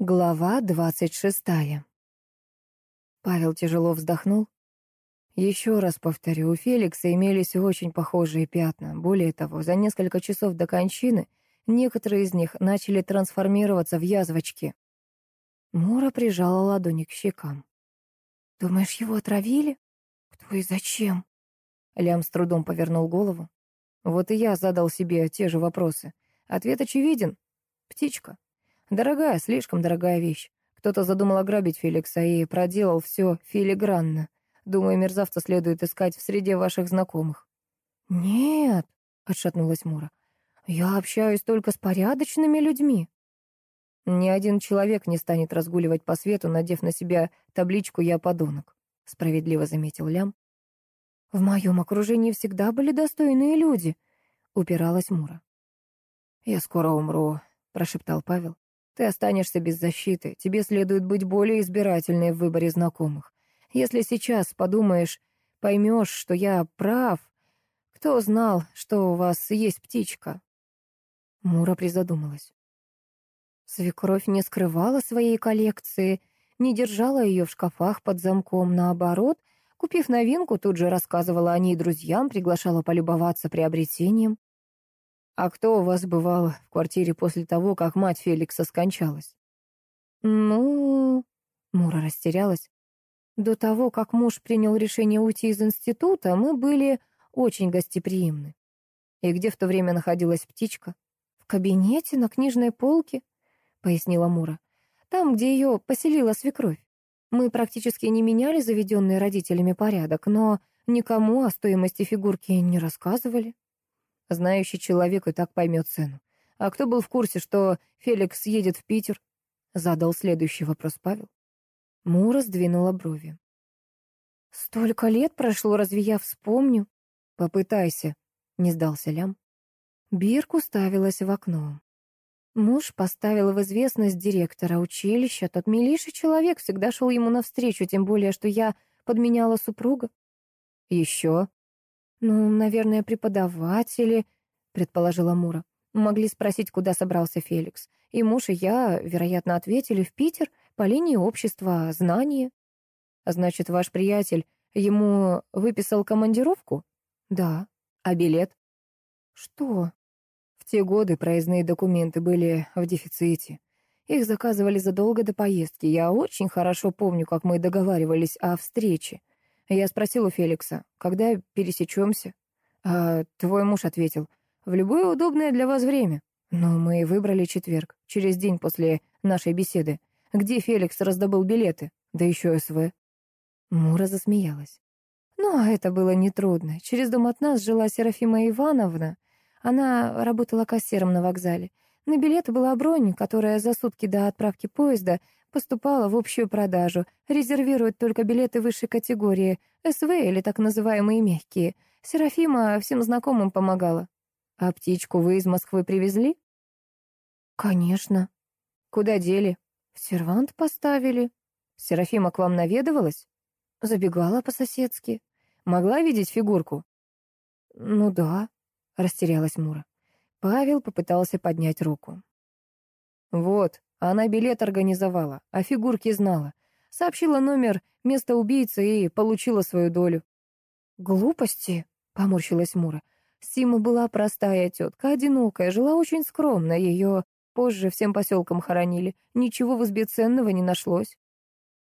Глава двадцать шестая. Павел тяжело вздохнул. Еще раз повторю, у Феликса имелись очень похожие пятна. Более того, за несколько часов до кончины некоторые из них начали трансформироваться в язвочки. Мура прижала ладони к щекам. «Думаешь, его отравили? Кто и зачем?» Лям с трудом повернул голову. Вот и я задал себе те же вопросы. Ответ очевиден. Птичка. Дорогая, слишком дорогая вещь. Кто-то задумал ограбить Феликса и проделал все филигранно. Думаю, мерзавца следует искать в среде ваших знакомых. «Нет», — отшатнулась Мура, — «я общаюсь только с порядочными людьми». «Ни один человек не станет разгуливать по свету, надев на себя табличку «Я подонок», — справедливо заметил Лям. «В моем окружении всегда были достойные люди», — упиралась Мура. «Я скоро умру», — прошептал Павел. Ты останешься без защиты. Тебе следует быть более избирательной в выборе знакомых. Если сейчас подумаешь, поймешь, что я прав, кто знал, что у вас есть птичка?» Мура призадумалась. Свекровь не скрывала своей коллекции, не держала ее в шкафах под замком, наоборот, купив новинку, тут же рассказывала о ней друзьям, приглашала полюбоваться приобретением. «А кто у вас бывал в квартире после того, как мать Феликса скончалась?» «Ну...» — Мура растерялась. «До того, как муж принял решение уйти из института, мы были очень гостеприимны. И где в то время находилась птичка? В кабинете, на книжной полке, пояснила Мура. Там, где ее поселила свекровь. Мы практически не меняли заведенный родителями порядок, но никому о стоимости фигурки не рассказывали. Знающий человек и так поймет цену. А кто был в курсе, что Феликс едет в Питер? Задал следующий вопрос Павел. Мура сдвинула брови. Столько лет прошло, разве я вспомню? Попытайся, не сдался Лям. Бирку ставилась в окно. Муж поставил в известность директора училища. Тот милейший человек всегда шел ему навстречу, тем более, что я подменяла супруга. Еще «Ну, наверное, преподаватели», — предположила Мура. Могли спросить, куда собрался Феликс. И муж, и я, вероятно, ответили в Питер по линии общества знания. Значит, ваш приятель ему выписал командировку? Да. А билет? Что? В те годы проездные документы были в дефиците. Их заказывали задолго до поездки. Я очень хорошо помню, как мы договаривались о встрече. Я спросил у Феликса, когда пересечемся? А твой муж ответил, в любое удобное для вас время. Но мы выбрали четверг, через день после нашей беседы. Где Феликс раздобыл билеты? Да еще СВ. Мура засмеялась. Ну, а это было нетрудно. Через дом от нас жила Серафима Ивановна. Она работала кассиром на вокзале. На билеты была бронь, которая за сутки до отправки поезда поступала в общую продажу. Резервируют только билеты высшей категории, СВ или так называемые мягкие. Серафима всем знакомым помогала. А птичку вы из Москвы привезли? Конечно. Куда дели? В сервант поставили. Серафима к вам наведывалась? Забегала по-соседски. Могла видеть фигурку? Ну да, растерялась Мура. Павел попытался поднять руку. Вот, она билет организовала, а фигурки знала. Сообщила номер, место убийцы и получила свою долю. «Глупости», — поморщилась Мура. Сима была простая тетка, одинокая, жила очень скромно, ее позже всем поселкам хоронили. Ничего в избе ценного не нашлось.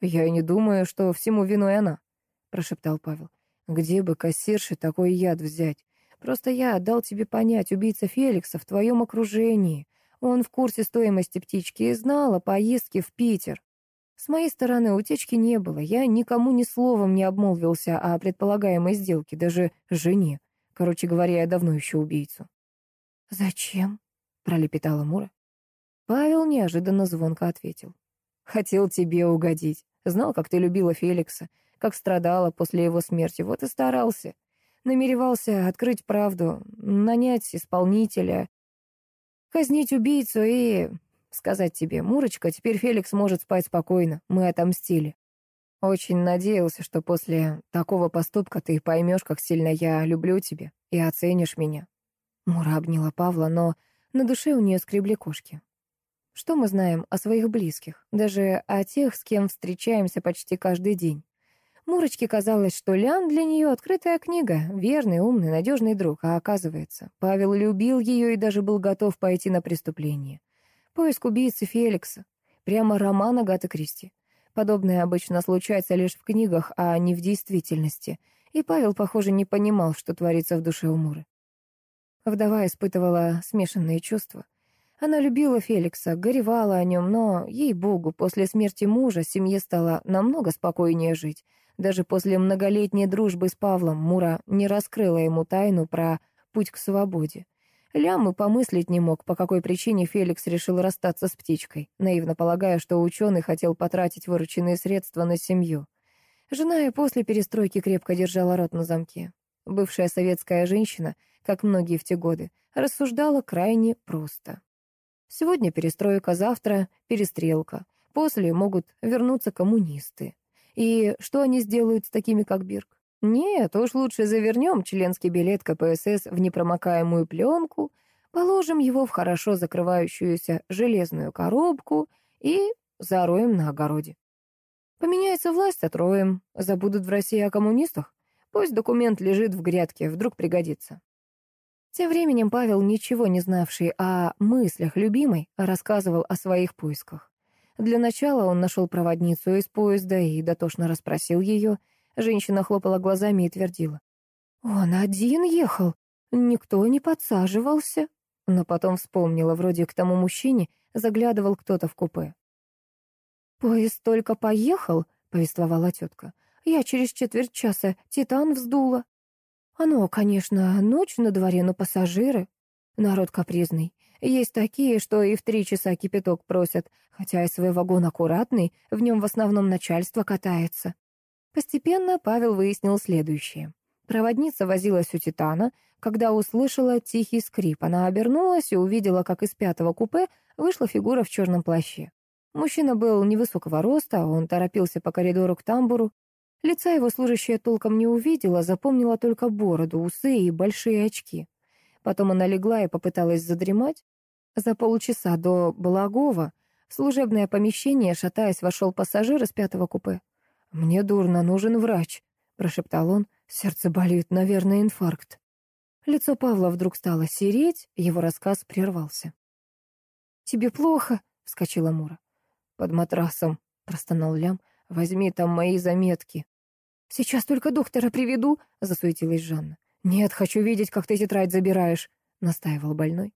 «Я и не думаю, что всему виной она», — прошептал Павел. «Где бы кассирше такой яд взять? Просто я дал тебе понять, убийца Феликса в твоем окружении. Он в курсе стоимости птички и знал о поездке в Питер. С моей стороны утечки не было, я никому ни словом не обмолвился о предполагаемой сделке, даже жене. Короче говоря, я давно ищу убийцу. «Зачем?» — пролепетала Мура. Павел неожиданно звонко ответил. «Хотел тебе угодить. Знал, как ты любила Феликса, как страдала после его смерти, вот и старался. Намеревался открыть правду, нанять исполнителя, казнить убийцу и сказать тебе, Мурочка, теперь Феликс может спать спокойно, мы отомстили. Очень надеялся, что после такого поступка ты поймешь, как сильно я люблю тебя и оценишь меня. Мура обняла Павла, но на душе у нее скребли кошки. Что мы знаем о своих близких, даже о тех, с кем встречаемся почти каждый день? Мурочке казалось, что Лян для нее открытая книга, верный, умный, надежный друг, а оказывается, Павел любил ее и даже был готов пойти на преступление. Поиск убийцы Феликса. Прямо роман Агаты Кристи. Подобное обычно случается лишь в книгах, а не в действительности. И Павел, похоже, не понимал, что творится в душе у Муры. Вдова испытывала смешанные чувства. Она любила Феликса, горевала о нем, но, ей-богу, после смерти мужа семье стало намного спокойнее жить. Даже после многолетней дружбы с Павлом Мура не раскрыла ему тайну про путь к свободе. Лям и помыслить не мог, по какой причине Феликс решил расстаться с птичкой, наивно полагая, что ученый хотел потратить вырученные средства на семью. Жена и после перестройки крепко держала рот на замке. Бывшая советская женщина, как многие в те годы, рассуждала крайне просто. Сегодня перестройка, завтра перестрелка. После могут вернуться коммунисты. И что они сделают с такими, как Бирк? Нет, уж лучше завернем членский билет КПСС в непромокаемую пленку, положим его в хорошо закрывающуюся железную коробку и зароем на огороде. Поменяется власть, отроем. Забудут в России о коммунистах? Пусть документ лежит в грядке, вдруг пригодится. Тем временем Павел, ничего не знавший о мыслях любимой, рассказывал о своих поисках. Для начала он нашел проводницу из поезда и дотошно расспросил ее. Женщина хлопала глазами и твердила. «Он один ехал, никто не подсаживался». Но потом вспомнила, вроде к тому мужчине заглядывал кто-то в купе. «Поезд только поехал», — повествовала тетка. «Я через четверть часа Титан вздула». Оно, конечно, ночь на дворе, но пассажиры. Народ капризный. Есть такие, что и в три часа кипяток просят, хотя и свой вагон аккуратный, в нем в основном начальство катается. Постепенно Павел выяснил следующее. Проводница возилась у Титана, когда услышала тихий скрип. Она обернулась и увидела, как из пятого купе вышла фигура в черном плаще. Мужчина был невысокого роста, он торопился по коридору к тамбуру. Лица его служащая толком не увидела, запомнила только бороду, усы и большие очки. Потом она легла и попыталась задремать. За полчаса до Благова в служебное помещение, шатаясь, вошел пассажир из пятого купе. «Мне дурно, нужен врач», — прошептал он. «Сердце болит, наверное, инфаркт». Лицо Павла вдруг стало сереть, его рассказ прервался. «Тебе плохо?» — вскочила Мура. «Под матрасом», — простонал Лям. «Возьми там мои заметки». «Сейчас только доктора приведу», — засуетилась Жанна. «Нет, хочу видеть, как ты тетрадь забираешь», — настаивал больной.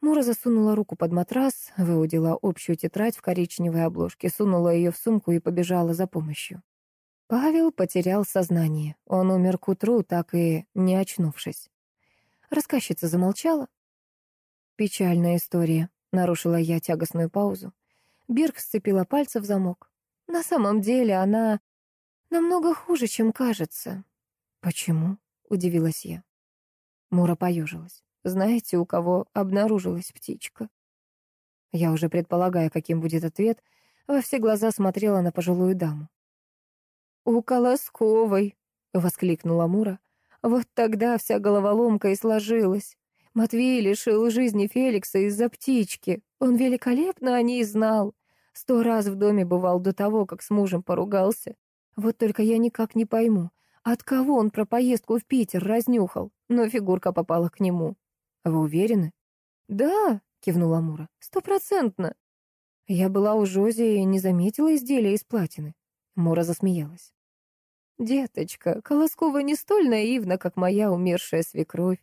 Мура засунула руку под матрас, выудила общую тетрадь в коричневой обложке, сунула ее в сумку и побежала за помощью. Павел потерял сознание. Он умер к утру, так и не очнувшись. Рассказчица замолчала. «Печальная история», — нарушила я тягостную паузу. Бирк сцепила пальцы в замок. «На самом деле она Намного хуже, чем кажется. Почему? Удивилась я. Мура поежилась. Знаете, у кого обнаружилась птичка? Я уже предполагая, каким будет ответ, во все глаза смотрела на пожилую даму. «У Колосковой!» — воскликнула Мура. Вот тогда вся головоломка и сложилась. Матвей лишил жизни Феликса из-за птички. Он великолепно о ней знал. Сто раз в доме бывал до того, как с мужем поругался. Вот только я никак не пойму, от кого он про поездку в Питер разнюхал, но фигурка попала к нему. Вы уверены? Да, кивнула Мура, стопроцентно. Я была у Жози и не заметила изделия из платины. Мура засмеялась. «Деточка, Колоскова не столь наивна, как моя умершая свекровь.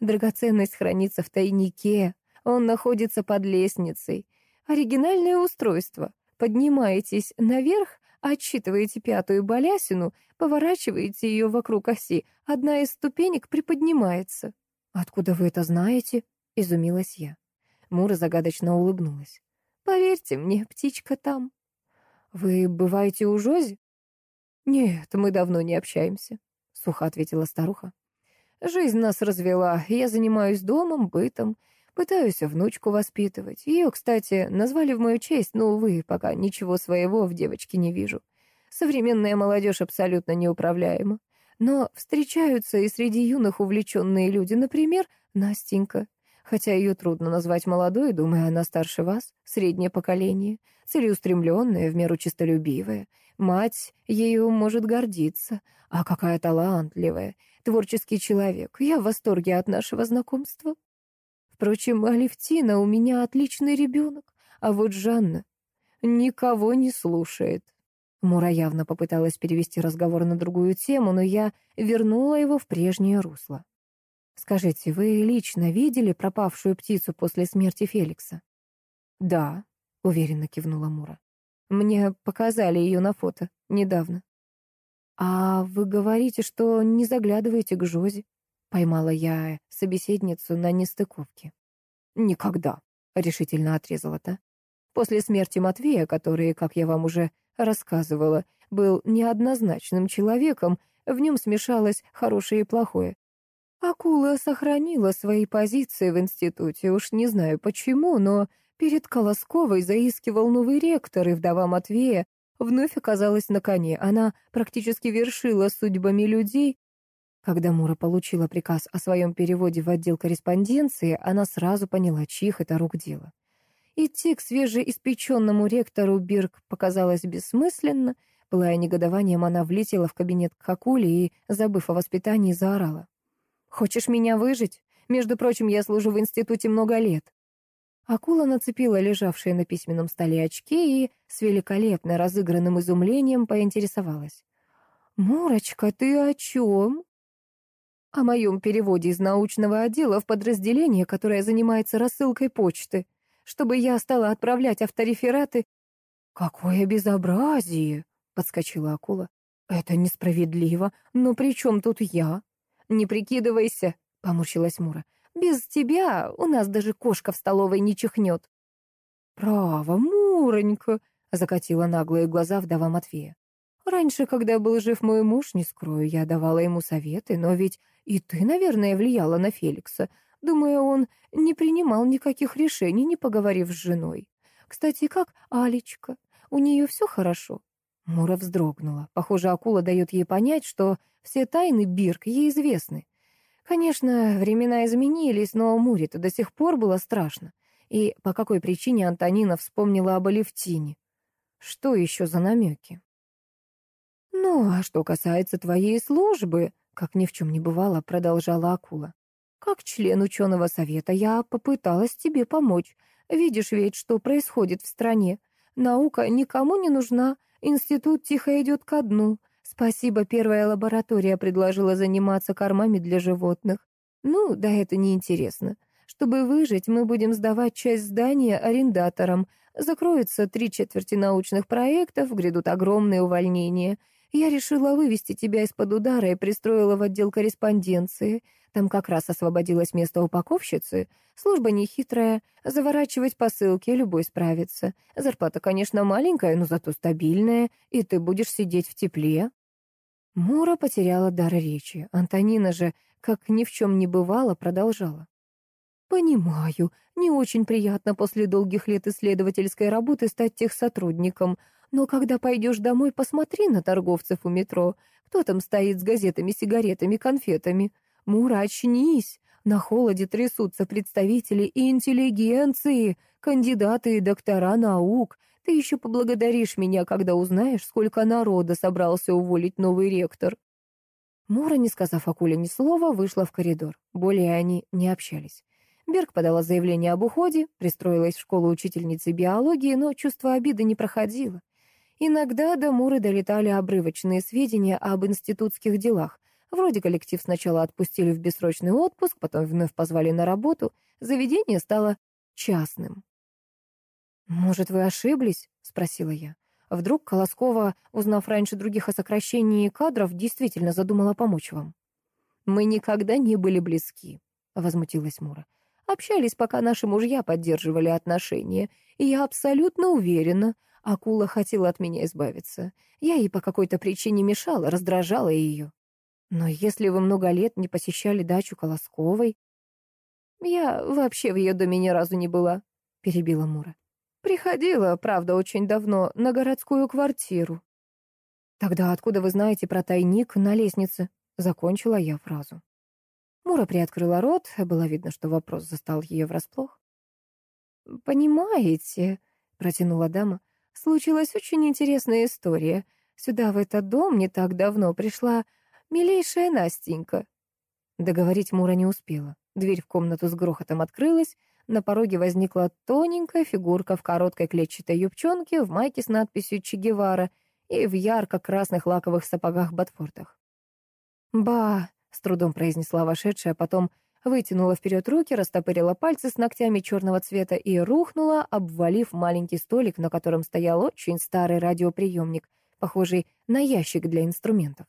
Драгоценность хранится в тайнике, он находится под лестницей. Оригинальное устройство. Поднимаетесь наверх, Отсчитываете пятую балясину, поворачиваете ее вокруг оси, одна из ступенек приподнимается. «Откуда вы это знаете?» — изумилась я. Мура загадочно улыбнулась. «Поверьте мне, птичка там». «Вы бываете у Жози?» «Нет, мы давно не общаемся», — сухо ответила старуха. «Жизнь нас развела, я занимаюсь домом, бытом, Пытаюсь внучку воспитывать. Ее, кстати, назвали в мою честь, но, увы, пока ничего своего в девочке не вижу. Современная молодежь абсолютно неуправляема. Но встречаются и среди юных увлеченные люди, например, Настенька. Хотя ее трудно назвать молодой, думаю, она старше вас, среднее поколение, целеустремленная, в меру честолюбивая. Мать ею может гордиться. А какая талантливая, творческий человек. Я в восторге от нашего знакомства. Впрочем, Алевтина у меня отличный ребенок, а вот Жанна никого не слушает. Мура явно попыталась перевести разговор на другую тему, но я вернула его в прежнее русло. «Скажите, вы лично видели пропавшую птицу после смерти Феликса?» «Да», — уверенно кивнула Мура. «Мне показали ее на фото недавно». «А вы говорите, что не заглядываете к Жозе?» Поймала я собеседницу на нестыковке. «Никогда», — решительно отрезала та. После смерти Матвея, который, как я вам уже рассказывала, был неоднозначным человеком, в нем смешалось хорошее и плохое. Акула сохранила свои позиции в институте, уж не знаю почему, но перед Колосковой заискивал новый ректор, и вдова Матвея вновь оказалась на коне. Она практически вершила судьбами людей. Когда Мура получила приказ о своем переводе в отдел корреспонденции, она сразу поняла, чьих это рук дело. Идти к свежеиспеченному ректору Бирк показалось бессмысленно. Пылая негодованием, она влетела в кабинет к Хакуле и, забыв о воспитании, заорала. «Хочешь меня выжить? Между прочим, я служу в институте много лет». Акула нацепила лежавшие на письменном столе очки и с великолепно разыгранным изумлением поинтересовалась. «Мурочка, ты о чем?» «О моем переводе из научного отдела в подразделение, которое занимается рассылкой почты», чтобы я стала отправлять авторефераты. «Какое безобразие!» — подскочила акула. «Это несправедливо, но при чем тут я?» «Не прикидывайся», — поморщилась Мура. «Без тебя у нас даже кошка в столовой не чихнет». «Право, Муронька», — закатила наглые глаза вдова Матвея. «Раньше, когда был жив мой муж, не скрою, я давала ему советы, но ведь и ты, наверное, влияла на Феликса. Думаю, он не принимал никаких решений, не поговорив с женой. Кстати, как Алечка? У нее все хорошо?» Мура вздрогнула. Похоже, акула дает ей понять, что все тайны Бирк ей известны. Конечно, времена изменились, но Муре-то до сих пор было страшно. И по какой причине Антонина вспомнила об Алевтине? Что еще за намеки? «Ну, а что касается твоей службы», — как ни в чем не бывало, продолжала акула. Как член ученого совета я попыталась тебе помочь. Видишь ведь, что происходит в стране. Наука никому не нужна, институт тихо идет ко дну. Спасибо, первая лаборатория предложила заниматься кормами для животных. Ну, да это неинтересно. Чтобы выжить, мы будем сдавать часть здания арендаторам. Закроются три четверти научных проектов, грядут огромные увольнения. Я решила вывести тебя из-под удара и пристроила в отдел корреспонденции. Там как раз освободилось место упаковщицы. Служба нехитрая, заворачивать посылки любой справится. Зарплата, конечно, маленькая, но зато стабильная, и ты будешь сидеть в тепле. Мура потеряла дар речи. Антонина же, как ни в чем не бывало, продолжала. «Понимаю, не очень приятно после долгих лет исследовательской работы стать техсотрудником, но когда пойдешь домой, посмотри на торговцев у метро. Кто там стоит с газетами, сигаретами, конфетами? Мура, очнись! На холоде трясутся представители и интеллигенции, кандидаты и доктора наук. Ты еще поблагодаришь меня, когда узнаешь, сколько народа собрался уволить новый ректор. Мура, не сказав Акуле ни слова, вышла в коридор. Более они не общались. Берг подала заявление об уходе, пристроилась в школу учительницы биологии, но чувство обиды не проходило. Иногда до Муры долетали обрывочные сведения об институтских делах. Вроде коллектив сначала отпустили в бессрочный отпуск, потом вновь позвали на работу. Заведение стало частным. «Может, вы ошиблись?» — спросила я. Вдруг Колоскова, узнав раньше других о сокращении кадров, действительно задумала помочь вам. «Мы никогда не были близки», — возмутилась Мура. «Общались, пока наши мужья поддерживали отношения, и я абсолютно уверена, Акула хотела от меня избавиться. Я ей по какой-то причине мешала, раздражала ее. Но если вы много лет не посещали дачу Колосковой... Я вообще в ее доме ни разу не была, — перебила Мура. Приходила, правда, очень давно, на городскую квартиру. Тогда откуда вы знаете про тайник на лестнице? Закончила я фразу. Мура приоткрыла рот, было видно, что вопрос застал ее врасплох. «Понимаете», — протянула дама, — «случилась очень интересная история. Сюда, в этот дом, не так давно пришла милейшая Настенька». Договорить Мура не успела. Дверь в комнату с грохотом открылась, на пороге возникла тоненькая фигурка в короткой клетчатой юбчонке, в майке с надписью «Че Гевара» и в ярко-красных лаковых сапогах-ботфортах. «Ба!» — с трудом произнесла вошедшая, потом вытянула вперед руки, растопырила пальцы с ногтями черного цвета и рухнула, обвалив маленький столик, на котором стоял очень старый радиоприемник, похожий на ящик для инструментов.